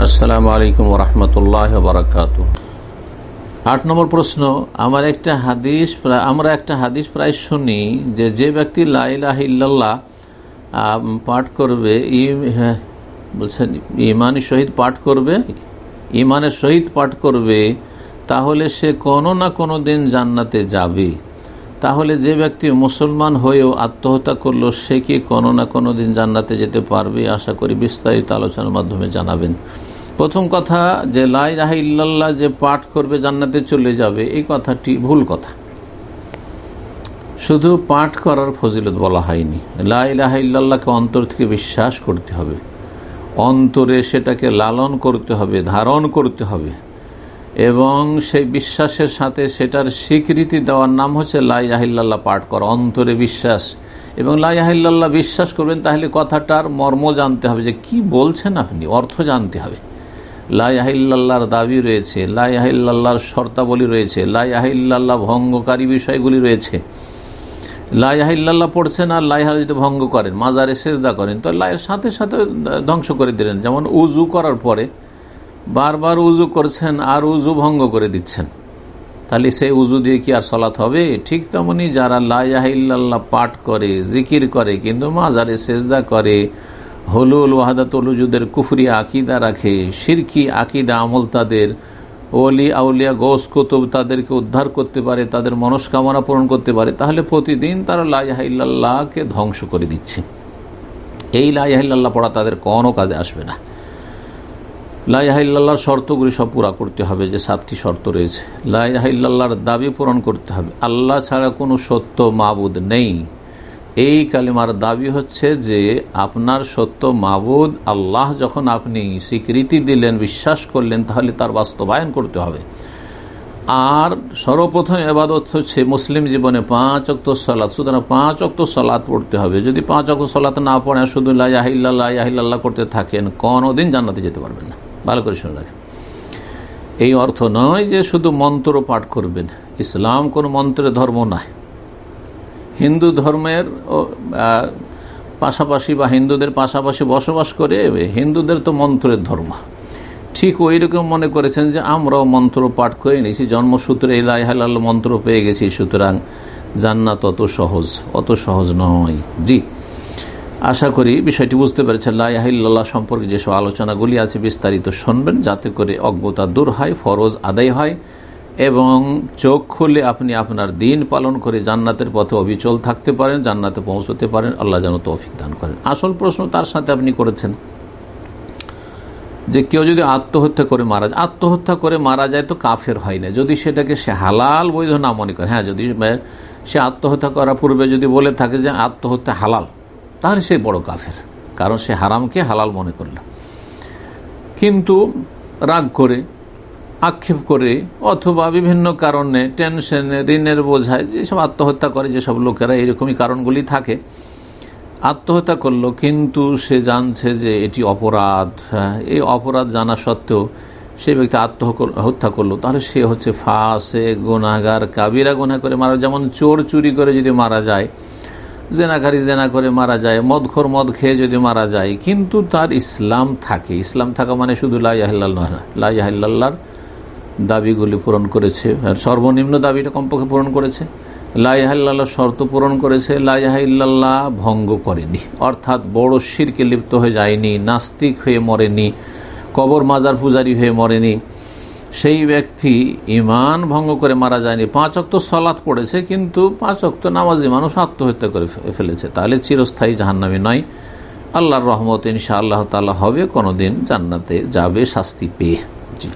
আসসালামু আলাইকুম রহমতুল্লাহ বারাকাত আট নম্বর প্রশ্ন আমার একটা হাদিস আমরা একটা হাদিস প্রায় শুনি যে যে ব্যক্তি লাইলাহিল্লাহ পাঠ করবে হ্যাঁ, বলছেন ইমানের সহিত পাঠ করবে ইমানের সহিত পাঠ করবে তাহলে সে কোনো না কোনো দিন জান্নাতে যাবে। তাহলে যে ব্যক্তি মুসলমান হয়েও আত্মহত্যা করল, সে কি কোনো না কোনো দিন জান্নাতে যেতে পারবে? আশা করি বিস্তারিত আলোচনার মাধ্যমে জানাবেন। প্রথম কথা, যে লাই রাহা যে পাঠ করবে জান্নাতে চলে যাবে, এই কথাটি ভুল কথা। শুধু পাঠ করার ফজিলত বলা হয়নি। লাই রাহা ইল্লাল্লাহকে অন্তর থেকে বিশ্বাস করতে হবে। অন্তরে সেটাকে লালন করতে হবে, ধারণ করতে হবে। এবং সেই বিশ্বাসের সাথে সেটার স্বীকৃতি দেওয়ার নাম হচ্ছে লাই লাইয়াহিল্লাহ পাঠ করা, অন্তরে বিশ্বাস। এবং লাই লাইয়াহিল্লাহ বিশ্বাস করবেন, তাহলে কথাটার মর্ম জানতে হবে যে কি বলছেন আপনি, অর্থ জানতে হবে। লাই লাইয়াহিল্লাহর দাবি রয়েছে লাই লাইয়াহিল্লাহর শর্তাবলী রয়েছে লাই লাইয়াহিল্লাহ ভঙ্গকারী বিষয়গুলি রয়েছে। লাই লাইয়াহিল্লাহ পড়ছেন আর লাইহা যদি ভঙ্গ করেন, মাজারে সেজদা করেন, তো লাইয়ের সাথে সাথে ধ্বংস করে দিলেন। যেমন উজু করার পরে বারবার উজু করছেন আর উজু ভঙ্গ করে দিচ্ছেন। তাহলে সেই উজু দিয়ে কি আর সলাৎ হবে? ঠিক তেমনি যারা লাইয়াহিল্লাহ পাঠ করে, জিকির করে, কিন্তু মাজারে সেজদা করে, হলুল ওয়াহাদাতুলুজুদের কুফরি আকিদা রাখে, সিরকি আকিদা আমল তাদের, ওলি আউলিয়া গোস কুতুব তাদেরকে উদ্ধার করতে পারে, তাদের মনস্কামনা পূরণ করতে পারে, তাহলে প্রতিদিন তারা লাইয়াহিল্লাহকে ধ্বংস করে দিচ্ছে। এই লাইয়াহিল্লাহ পড়া তাদের কোনো কাজে আসবে না। লাইহাইল্লাহর শর্তগুলি সব পুরা করতে হবে যে সাতটি শর্ত রয়েছে। লাইহাইল্লাহর দাবি পূরণ করতে হবে। আল্লাহ ছাড়া কোনো সত্য মাবুদ নেই। এই কালিমার দাবি হচ্ছে যে আপনার সত্য মাবুদ আল্লাহ যখন আপনি স্বীকৃতি দিলেন, বিশ্বাস করলেন, তাহলে তার বাস্তবায়ন করতে হবে। আর সর্বপ্রথম এবাদত হচ্ছে মুসলিম জীবনে পাঁচ অক্ত সলাৎ সুতরাং পাঁচ অক্ত সলাৎ পড়তে হবে। যদি পাঁচ অক্ত সলাৎ না পড়ে শুধু লাহিল্লাহ লাহিল্লাহ করতে থাকেন, কোনোদিন জান্নাতে যেতে পারবেন না। ভালো করে শুনে রাখেন। এই অর্থ নয় যে শুধু মন্ত্র পাঠ করবেন। ইসলাম কোন মন্ত্রের ধর্ম নয়। হিন্দু ধর্মের পাশাপাশি বা হিন্দুদের পাশাপাশি বসবাস করে হিন্দুদের তো মন্ত্রের ধর্ম। ঠিক ওই রকম মনে করেছেন যে আমরাও মন্ত্র পাঠ করে নিয়েছি জন্মসূত্রে এই হালাল মন্ত্র পেয়ে গেছি, সুতরাং জান্নাত অত সহজ অত সহজ নয়। জি। আশা করি বিষয়টি বুঝতে পেরেছেন। লাহিল্লাহ সম্পর্কে যেসব আলোচনাগুলি আছে বিস্তারিত শুনবেন, যাতে করে অজ্ঞতা দূর হয়, ফরজ আদায় হয় এবং চোখ খুলে আপনি আপনার দিন পালন করে জান্নাতের পথে অবিচল থাকতে পারেন, জান্নাতে পৌঁছতে পারেন। আল্লাহ যেন তৌফিক দান করেন। আসল প্রশ্ন তার সাথে আপনি করেছেন যে কেউ যদি আত্মহত্যা করে মারা যায়, আত্মহত্যা করে মারা যায় তো কাফের হয় না। যদি সেটাকে সে হালাল বৈধ না মনে করে হ্যাঁ যদি সে আত্মহত্যা করার পূর্বে যদি বলে থাকে যে আত্মহত্যা হালাল তাহলে সে বড় কাফের। কারণ সে হারামকে হালাল মনে করল। কিন্তু রাগ করে আক্ষেপ করে অথবা বিভিন্ন কারণে টেনশনে ঋণের বোঝায় যেসব আত্মহত্যা করে যেসব লোকেরা এরকমই কারণগুলি থাকে আত্মহত্যা করল। কিন্তু সে জানছে যে এটি অপরাধ। হ্যাঁ, এই অপরাধ জানা সত্ত্বেও সে ব্যক্তি আত্মহত্যা করল। তাহলে সে হচ্ছে ফাঁসে গোনাগার কাবিরা গোনা করে মারা যেমন চোর চুরি করে যদি মারা যায় জেনাকারী জেনা করে মারা যায়, মদখোর মদ খেয়ে যদি মারা যায়, কিন্তু তার ইসলাম থাকে। ইসলাম থাকা মানে শুধু লাইয়াহিল্লাহর দাবিগুলি পূরণ করেছে। আর সর্বনিম্ন দাবিটা কমপক্ষে পূরণ করেছে। লাইয়াহিল্লাহ শর্ত পূরণ করেছে লাইয়াহিল্লাহ ভঙ্গ করেনি। অর্থাৎ বড় শিরকে লিপ্ত হয়ে যায়নি, নাস্তিক হয়ে মরেনি, কবর মাজার পূজারি হয়ে মরেনি। সেই ব্যক্তি ইমান ভঙ্গ করে মারা যায়নি। পাঁচ অক্ত সলাৎ পড়েছে, কিন্তু পাঁচ অক্ত নামাজি মানুষ আত্মহত্যা করে ফেলেছে। তাহলে চিরস্থায়ী জাহান্নামি নয়। আল্লাহর রহমত ইনশা আল্লাহ তালা হবে, কোনোদিন জান্নাতে যাবে শাস্তি পেয়ে। জি।